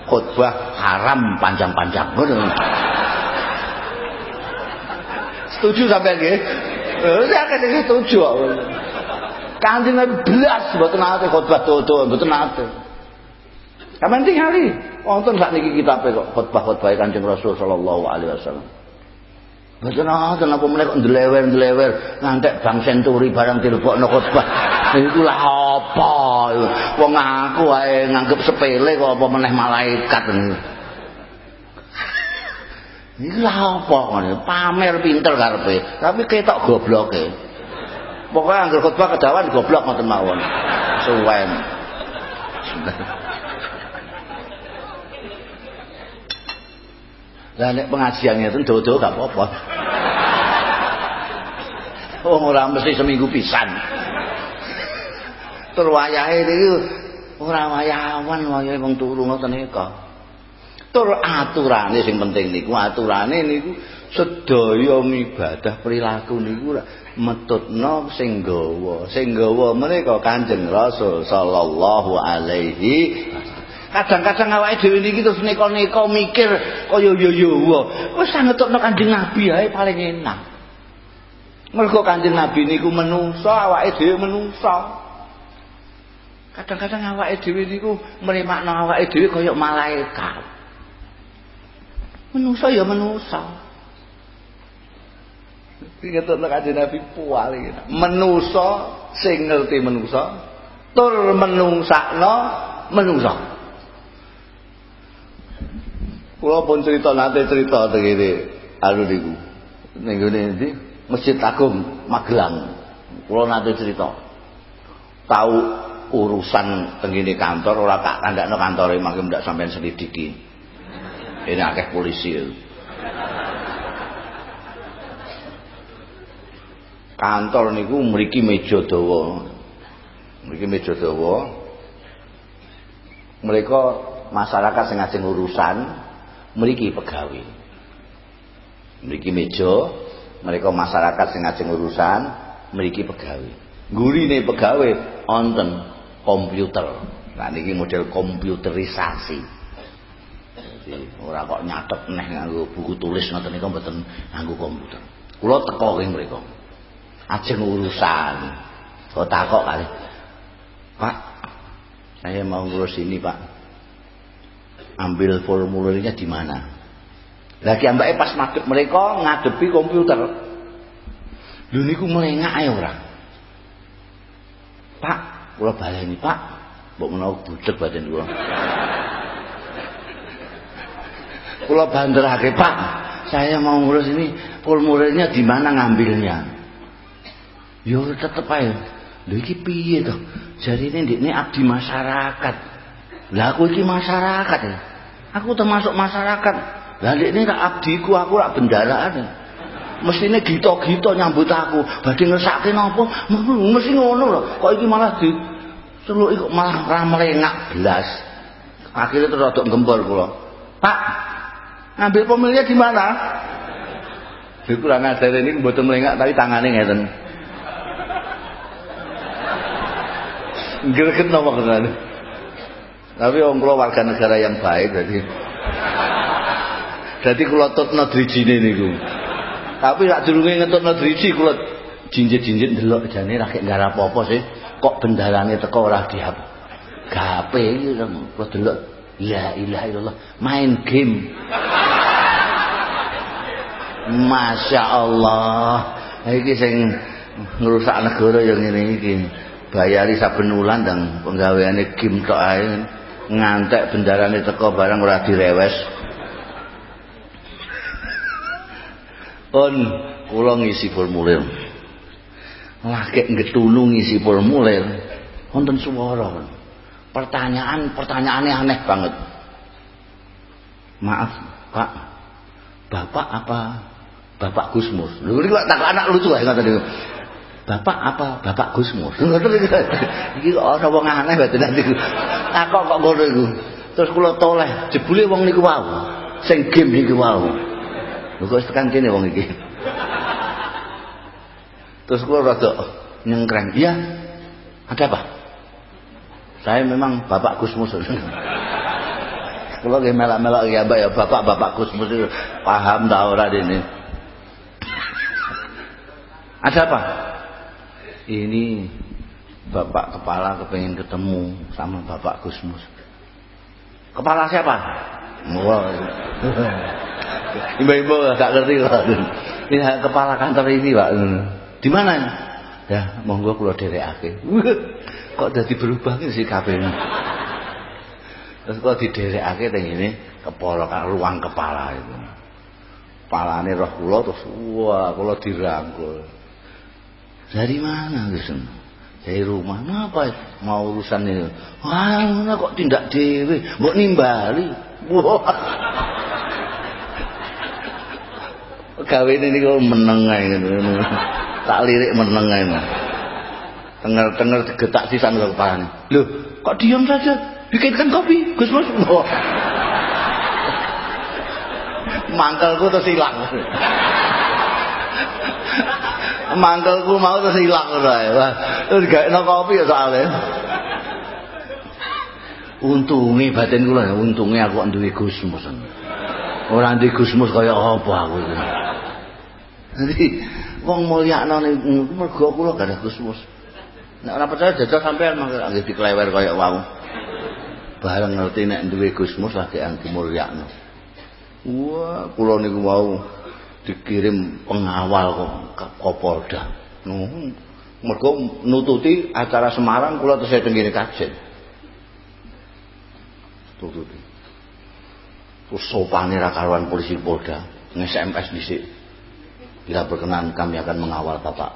khutbah haram panjang-panjang ngono. Setuju sampai nggih? Saya kan setuju Kanjeng Nabi belas mboten nate khutbah toto mboten nate Kapan tingali wonten sak niki kitabe kok khutbah-khutbah Kanjeng Rasul sallallahu alaihi wasallam Mboten nonton apa meneh kok ndlewer-ndlewer ngantek Bang Senturi barang dilebokno khotbah. Iku lah apa? Wong aku wae nganggep sepele kok apa meneh malaikat niku. Iku lah apa? Pamer pinter karepe, tapi ketok gobloke. Pokoke anggere khotbah kedawan goblok ngoten mawon. Suwen. Lah nek pengajian ngeten dodo gak apa-apa. Oh ora mesti seminggu pisan. Tur wayahe niku ora wayawan wayahe wong turu ngoten niku. Tur aturane sing penting niku. Aturane niku sedaya ibadah perilaku niku metutno sing gawa. Sing gawa menika Kanjeng Rasul sallallahu alaihi kadang-kadang awake dhewe niki terus neko-neko mikir kaya yo yo wis sangetokno Kanjeng Nabi ae paling enak. Mergo Kanjeng Nabi niku menungso awake dhewe menungso. Kadang-kadang awake dhewe niku mrimakno awake dhewe kaya malaikat menungso ya menungso Ingatlah kanjeng Nabi puali Menuso sing ngerti menuso Tur menungsakno menungso Kula pun cerita nate cerita begini anu niku. Ning ngene ndi? Masjid Agung Magelang. Kula nate cerita. Tahu urusan tengene kantor ora tak kandakno kantore mangke ndak sampean selidiki. Ini akeh polisi. Kantor niku mriki meja dawa. Mriki meja dawa. Mereka masyarakat sing ngajeng urusan mriki pegawai mriki meja mereka masyarakat sing ngajeng urusan mriki pegawai gurine pegawai wonten komputer nah niki model komputerisasi ora kok nyatet neh nganggo buku tulis ngoten niku mboten nganggo komputer. Kula teko ing mriku ajeng urusan. Kok takok kali. Pak saya mau ngurus ini Pak. Ambil formulirnya di mana? Lagi ambake pas madhep mereka ngadepi komputer. Lho niku melengak ae ora? Pak kula baleni Pak. Mbok menawa budhek badan kula kula banderake Pak saya mau ngurus ini formulirnya di mana ngambilnya yo tetep ae lho iki piye to jarine ndekne abdi masyarakat lah aku iki masyarakat ya. Aku termasuk masyarakat. Lah ini tak abdiku, aku rak bendaraan. Mestine gito-gito nyambut aku. Badhe ngesake napa? Mesti ngono lho. Kok iki malah di celuk kok malah ra melengak blas. Akhirnya terus rodok gempor kula. Pak, ngambil pemilihnya di mana? Di kurang ajar ini mboten melengak tapi tangane ngeten. Greget napa kenane? Tapi wong kula warga negara yang baik jadi Jadi kula tutno drijine niku. Tapi sak durunge ngetutno driji kula jinjit-jinjit ndelok jane ra kek nggarap apa sih. Kok bendarane teko ora diap. Gape iki kula delok la ilaha illallah main game. Masya Allah. Iki sing ngrusak negara yang ngene iki. Bayari saben wulan dan penggaweane game tok ae. ngantek bendarane teko barang ora direwes on kula ngisi formulir lagi ngetunu ngisi formulir wonten swara pertanyaan-pertanyaannya aneh banget. Maaf, Pak. Bapak apa Bapak Gusmus? Lho iki tak anak lucu ae ngoten niku. Bapak apa Bapak Gusmus? [laughs] Iki ana wong aneh bae nanti. Takok kok ngono iku. Terus kula toleh, jebule wong niku wau. Sing game niku wau. Lho kok tekan kene wong iki. Terus kula rada nyengkreng. Iya. Ada apa? Saya memang Bapak Gusmus. Kalau nggih melak-melak ya Mbak ya bapak-bapak Gusmus itu paham tak ora ini. Ada apa? Ini Bapak kepala kepengen ketemu sama Bapak Gusmus. Kepala siapa? Wah. Ibu-ibu gak ngerti lah. Ini kepala kantor ini, Pak. Di mana? Ya, monggo kula dherekake. Kok dadi berubah sih kabeh. Terus kok diderekake teng ngene kepala ruang kepala itu. Kepalane roh kula terus wah kula dirangkul. Dari mana Gus? Dari rumah. Ngapa mau urusan ini? Wah, kok tindak dewe, mbok nimbali. Wah. Gawe ini kok meneng ae. Tak lirik meneng ae. Tenger-tenger digetak sisan kok kepalane. Loh, kok diam saja? bikinkan kopi Gus Mus oh. mangkelku terus hilang mangkelku mau terus hilang terus gak no kopi ya soalnya untungi batin kula untungi aku duwe Gusmus ora duwe Gusmus kaya apa aku jadi wong mulyakno ning mergo kula gak ada Gusmus nek ora percaya jajal sampean mangke diklewer kaya wau bareng ngerti nek duwe Gusmus lagi angki mulyakno. Wah, kula niku mau dikirim pengawal ke Kapolda. Nuh, mergo nututi acara Semarang kula tesih teng kene kajen. Tututi. Terus sopane ra karuan polisi Polda, nge-SMS dhisik. Bila berkenan kami akan mengawal Bapak.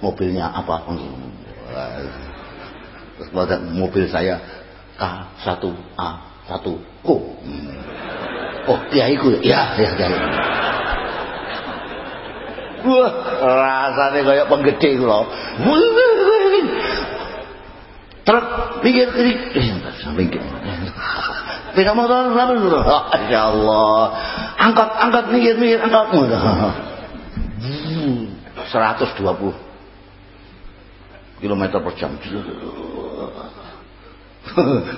Mobilnya apa? Mobil saya K1A1 ku. Oh, kiaiku ya, ya kiai. Wah, rasane kaya penggede kula. Truk pinggir kiri, eh, kiri. Tidak motor apa dulu? Ya Allah. Angkat, angkat minggir, minggir, angkat. Hmm, 120 km per jam. [laughs]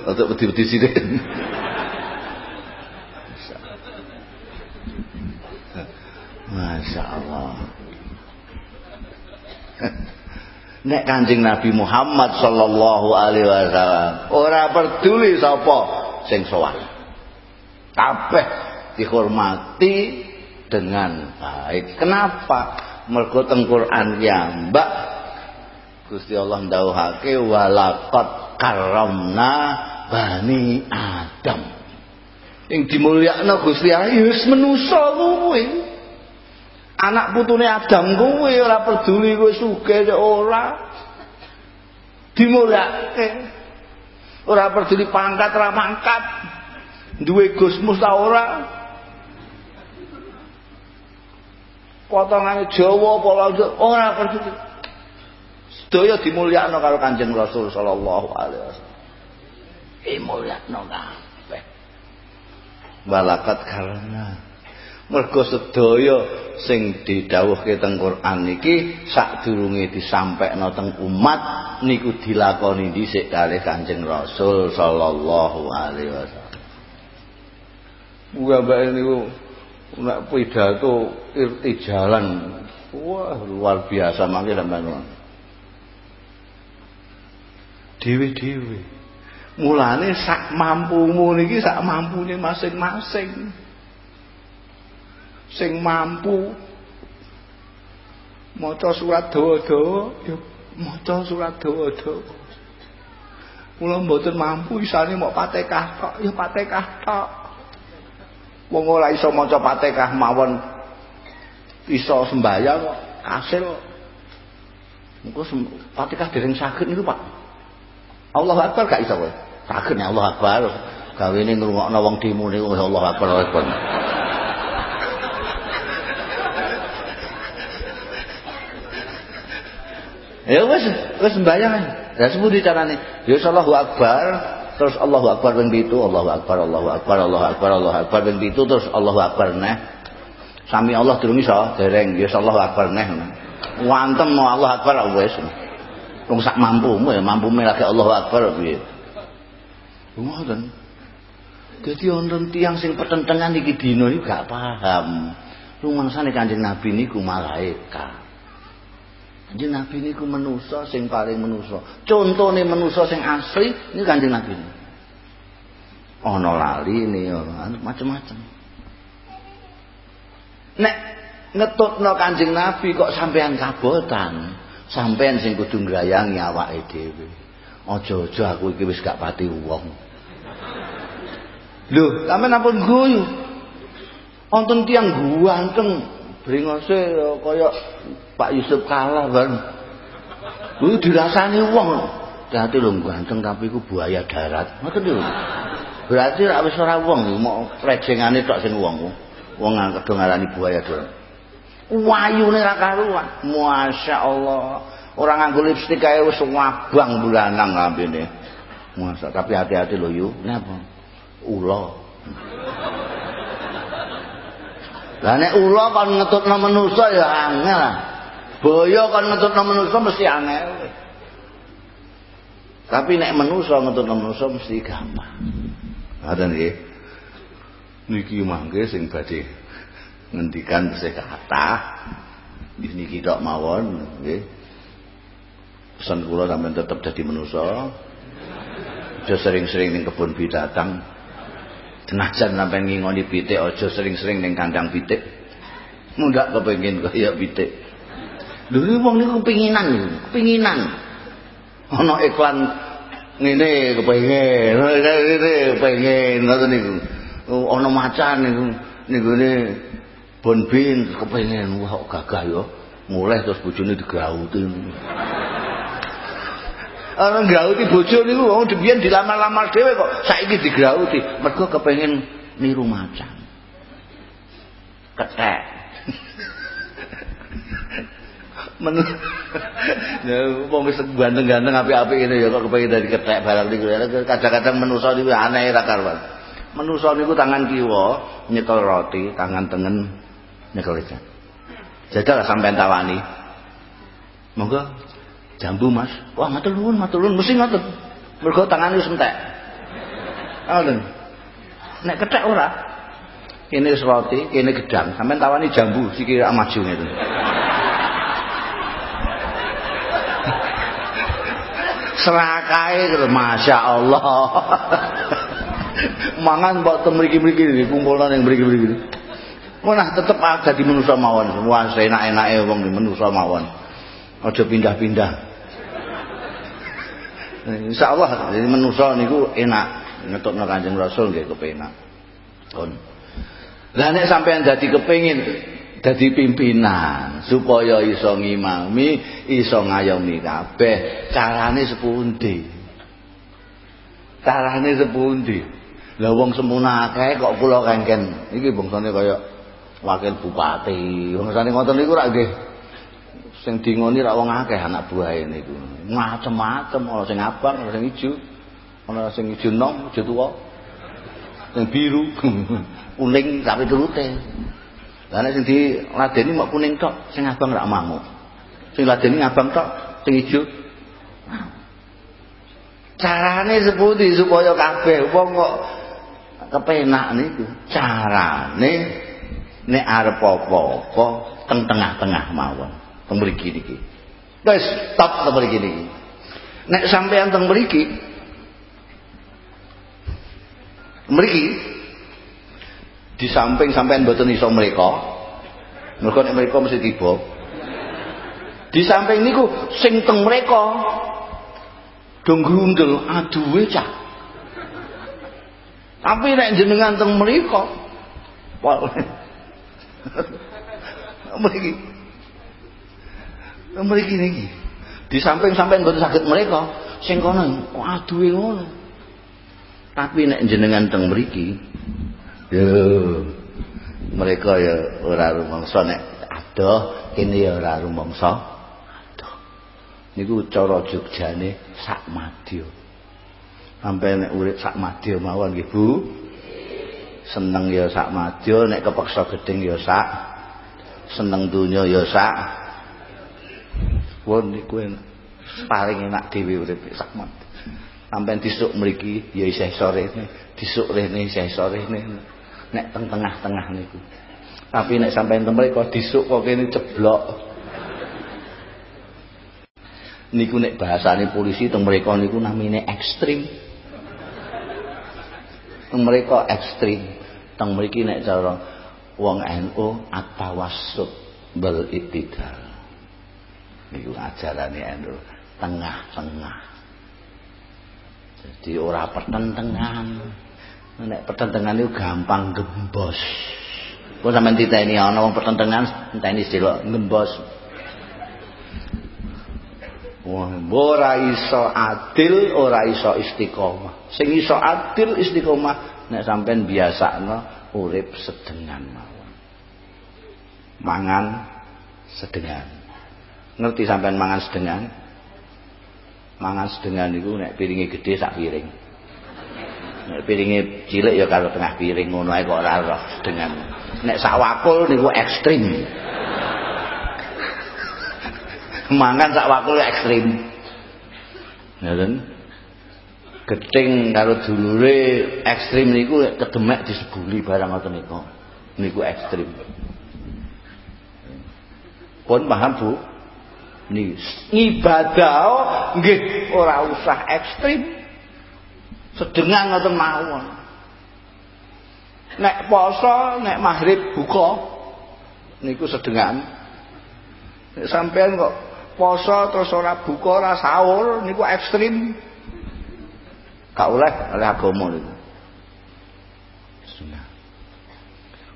Untuk peti-peti sini. Masya Allah. Nek Kanjeng Nabi Muhammad sallallahu alaihi wasallam ora peduli sapa sing sowan. Kabeh dihormati dengan baik. Kenapa? Mergo teng Quran ya, Mbak Gusti Allah ndawuhake walaqad karamna bani Adam. Ing dimulyakno Gusti Allah ya wis manusa kuwi. Anak putune Adam kuwi ora peduli kowe sugih ora. Dimulyake. Ora peduli pangkat ora mangkat. Duwe Gusmus ta ora? Potongane Jawa apa ora peduli. sedaya dimulyakno karo Kanjeng Rasul sallallahu alaihi wasallam. Dimulyakno kabeh. Walakat karena mergo sedaya sing didhawuhke teng Quran iki sadurunge disampaikno teng umat niku dilakoni dhisik kalih Kanjeng Rasul sallallahu alaihi wasallam. Mbak niku nek pidato irtijalan wah luar biasa mangke sampeyan. dhewe-dhewe. Mulane sak mampumu niki sak mampune masing-masing. Sing mampu maca surat dawa-dawa ya maca surat dawa-dawa. Mula mboten mampu isane mok Fatihah tok ya Fatihah tok. Wong ora iso maca Fatihah mawon iso sembahyang kok kasil. Engko Fatihah dereng saged niku Pak. Allah Akbar gak iso kowe. takut ya Allah Akbar gawe ini ngrungokno wong demo niku Allah Akbar Allah Akbar ya wis wis sembahyang ya sepundi carane ya Allahu Akbar terus Allahu Akbar ping 7 Allahu Akbar Allahu Akbar Allahu Akbar Allahu Akbar ping 7 terus Allahu Akbar neh. Sami Allah durung iso dereng ya Allahu Akbar neh. Wantem mau Allah Akbar wis. Wong sak mampumu ya mampumu lagi Allahu Akbar piye? Ngoten. Dadi wonten tiyang sing petentengan iki dina iki gak paham. Rumangsane Kanjeng Nabi niku malaikat Kanjeng Nabi niku manusa sing paling manusa. Contone manusa sing asli niku Kanjeng Nabi. Ana lali ne ana macam-macam. Nek ngetutno Kanjeng Nabi kok sampean kabotan, sampean sing kudu ngrayangi awake dhewe. Aja-aja aku iki wis gak pati wong. Lho, sampean ampun guyu. Wonten tiyang ganteng bringose kaya Pak Yusuf kalah kan. Kuwi dirasani wong. Dadi lho ganteng tapi ku buaya darat. Ngoten lho. Berarti rak wis ora wong, mau rejengane tok sing wong. Wong kadang ngarani buaya darat. Wayune ra karuan. Masyaallah. Orang nganggo lipstik kae wis wabang bulanang lambene. Masa tapi hati-hati lho yu. Napa? Ula. Lah nek ula kon ngetutno manusa ya angel. Boyo kon ngetutno manusa mesti angel. Tapi nek manusa ngetutno manusa mesti gampang. Ngoten nggih. Niki mangke sing badhe ngendikan sing kathah niki tok mawon nggih. Pesan kula sampeyan tetep dadi manusa. Aja sering-sering ning kebun binatang. Senajan sampeyan ngingoni pitik aja sering-sering ning kandang pitik. Mundak kepengin kaya pitik. Lho wong niku kepinginan kepinginan. Ana iklan ngene kepengin, ngene kepengin ngoten niku. Ana macan niku nigune bonbin kepengin wah gagah ya. Mulai terus bojone digauti. Ana ngrauti bojo niku wong dibiyen dilamar-lamar dhewe kok saiki digrauti. Mergo kepengin niru macan. Ketek. Men ya wong wis ganteng-ganteng apik-apik ngene ya kok kepengin dadi ketek barang niku. Kadang-kadang manusa niku aneh ra karuan. Manusa niku tangan kiwa nyekel roti tangan tengen nyekel ikan jajal sampean tawani. Monggo jambu mas. Wah matur nuwun matur nuwun. Mesti ngoten mergo tangane wis entek. Ngoten nek kethek ora? Kene wis roti kene gedang. Sampean tawani jambu sikil maju ngeten serakae gitu Masya Allah mangan mbok temriki-mriki iki kumpulna ning mriki-mriki. Mana tetep ada di manusia mawon. Wah enak-enake wong di manusia mawon. Aja pindah-pindah Insya Allah jadi manusia niku enak ngetokno Kanjeng Rasul nggih kepenak. Kon. Lah nek sampean dadi kepengin dadi pimpinan supaya iso ngimami, iso ngayomi kabeh, carane sepundi? Carane sepundi? Lah wong semuna akeh kok kula kengken. Iki bangsane kaya wakil bupati. Bangsane ngoten niku rak nggih sing dingoni ra wong akeh anak buahe niku. Macem-macem ana sing abang, ana sing ijo. Ana sing ijo nom, ijo tuwa. Sing biru, [laughs] kuning tapi turute. Lah nek sing diladeni mok kuning tok, sing abang ra mau. Sing ladeni abang tok, sing ijo. Carane sepundi supaya kabeh wong kok kepenak niku. Carane nek arep apa-apa teng tengah-tengah mawon. Teng mriki niki. Wis stop teng mriki niki. Nek sampean teng mriki mriki di samping sampean mboten iso mreka. Mergo nek mreka mesti tiba. Di samping niku sing teng mreka dong grundel aduwe cah. Tapi nek jenengan teng wal [laughs] mriki mriki niki di samping sampean mboten saged mereka sing kono aduwe ngono Tapi nek jenengan teng mriki yo mereka ya ora rumangsa nek adoh kene ya ora rumangsa adoh. Niku cara Jogjane sak madya. Sampai nek urip sak madya mawon nggih Bu. Seneng ya sak madya, nek kepeksa gedeng ya sak. Seneng donya ya sak. Wong niku paling enak dhewe urip sak madya. sampai disuk mriki ya isih sore disuk rene isih sore nek teng tengah-tengah niku. Tapi nek sampai teng mriko disuk kok kene ceblok. Niku nek bahasane polisi teng mriko niku namine ekstrim. Teng mriko ekstrim. Teng mriki nek cara wong NU at-tawassut bil ittidal niku ajarane NU tengah-tengah Jadi ora pertentangan. Nek pertentangan itu gampang gembos. Kok sampean diteni ana wong pertentangan, enteni sira gembos. Wah, ora iso adil, ora iso istiqomah. Sing iso adil istiqomah nek sampean biasakno urip sedengan mawon. Mangan sedengan. Ngerti sampean mangan sedengan? mangan sedengan niku nek piringe gedhe sak piring. Nek piringe cilik ya karo tengah piring ngono ae kok ora roh sedengan. Nek sak wakul niku ekstrim. mangan sak wakul ekstrim. Ngoten. Gething karo dulure ekstrim niku kedemek disebuli barang ngoten niku. Niku ekstrim. Pun paham Bu? Ibadah nggih ora usah ekstrim. Sedengan ngoten mawon. Nek poso, nek maghrib buka niku sedengan. Nek sampean kok poso terus ora buka ora sahur niku ekstrim. Gak oleh oleh agama niku. Setengah.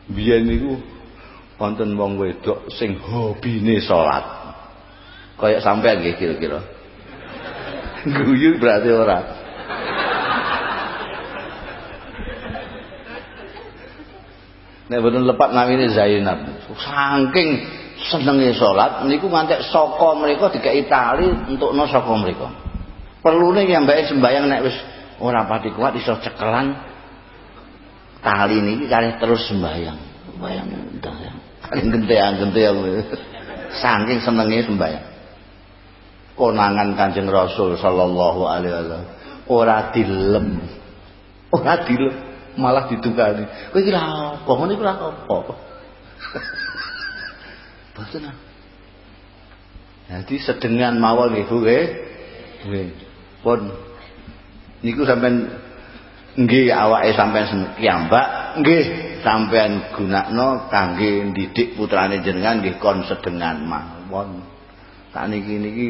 Biyen niku wonten wong wedok sing hobine salat. Kayak sampean nggih kira-kira. Guyu berarti ora. Nek boten lepat namine Zainab. Saking senenge salat niku ngantek saka mereka dikai tali entukno saka mereka. Perlune yang baik sembayang nek wis ora pati kuat iso cekelan tali niki kalih terus sembayang. Sembayang entah ya. Genteang-genteang. Saking senenge sembayang. Konangan Kanjeng Rasul sallallahu alaihi wasallam. Ora dilem. Ora dilem. Malah didukani. Kowe iki lha apa? Ngene iki lha apa? [laughs] Boten Jadi sedengan mawon nggih Bu nggih. Pun niku sampean nggih awake sampean kiambak nggih. Sampean gunakno kangge ndidik putrane jenengan nggih kon sedengan mawon. Tak niki niki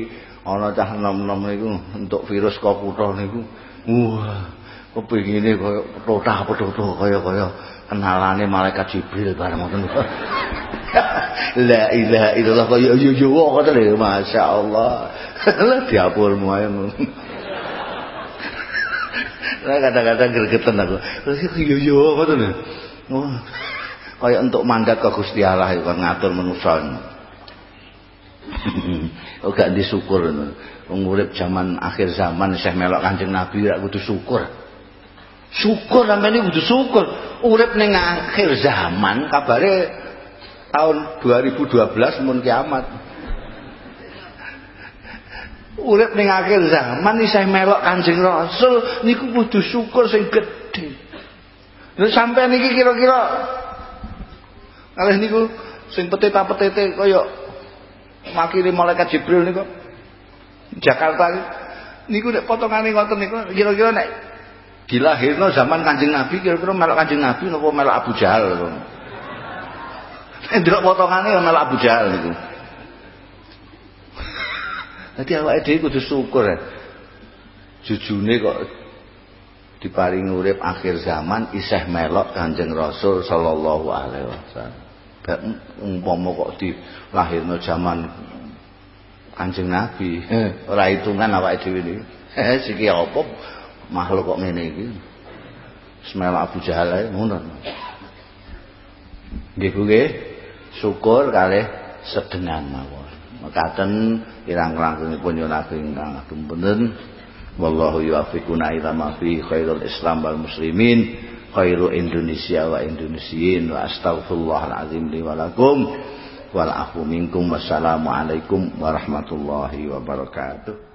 ana cah nom-nom niku entuk virus kokutha niku wah kepingine kaya petotah-petotah kaya-kaya kenalane malaikat Jibril bareng ngoten [laughs] La ilaha illallah kaya yo yo ngoten lho masyaallah [laughs] lah diapurmu ae [laughs] Lah kadang-kadang gregeten aku. Yo yo ngoten lho. Wah. Kaya untuk mandat ke Gusti Allah iku ngatur manusa. Oh gak disyukur. Wong urip zaman akhir zaman Syekh melok Kanjeng Nabi rak kudu syukur. Syukur sampeyan kudu syukur. Urip ning akhir zaman kabare tahun 2012 mun kiamat. Urip ning akhir zaman isih melok Kanjeng Rasul niku kudu syukur sing gedhe. Lha sampeyan iki kira-kira kalih niku sing peteta-petete kaya makili malaikat Jibril niku Jakarta niku nek potongane ngoten niku kira-kira nek dilahirno zaman Kanjeng Nabi kira-kira melok Kanjeng Nabi napa melok Abu Jahal nek delok potongane ya melok Abu Jahal niku Dadi awake dhewe kudu syukur ya. Jujune kok diparingi urip akhir zaman isih melok Kanjeng Rasul sallallahu alaihi wasallam. Umpama kok dilahirno zaman Kanjeng Nabi ora hitungan awake dhewe iki eh siki apa makhluk kok ngene iki Ismail Abu Jahal ae ngono. Nggih Bu nggih. Syukur kalih sedengan mawon. Mekaten irang langkungipun nyuwun ageng ingkang punten. Wallahu yuwaffiquna ila ma fi khairul Islam wal muslimin, khairu Indonesia wa Indonesiin wa astaghfirullahal azim li wa lakum wal minkum wassalamu alaikum warahmatullahi wabarakatuh.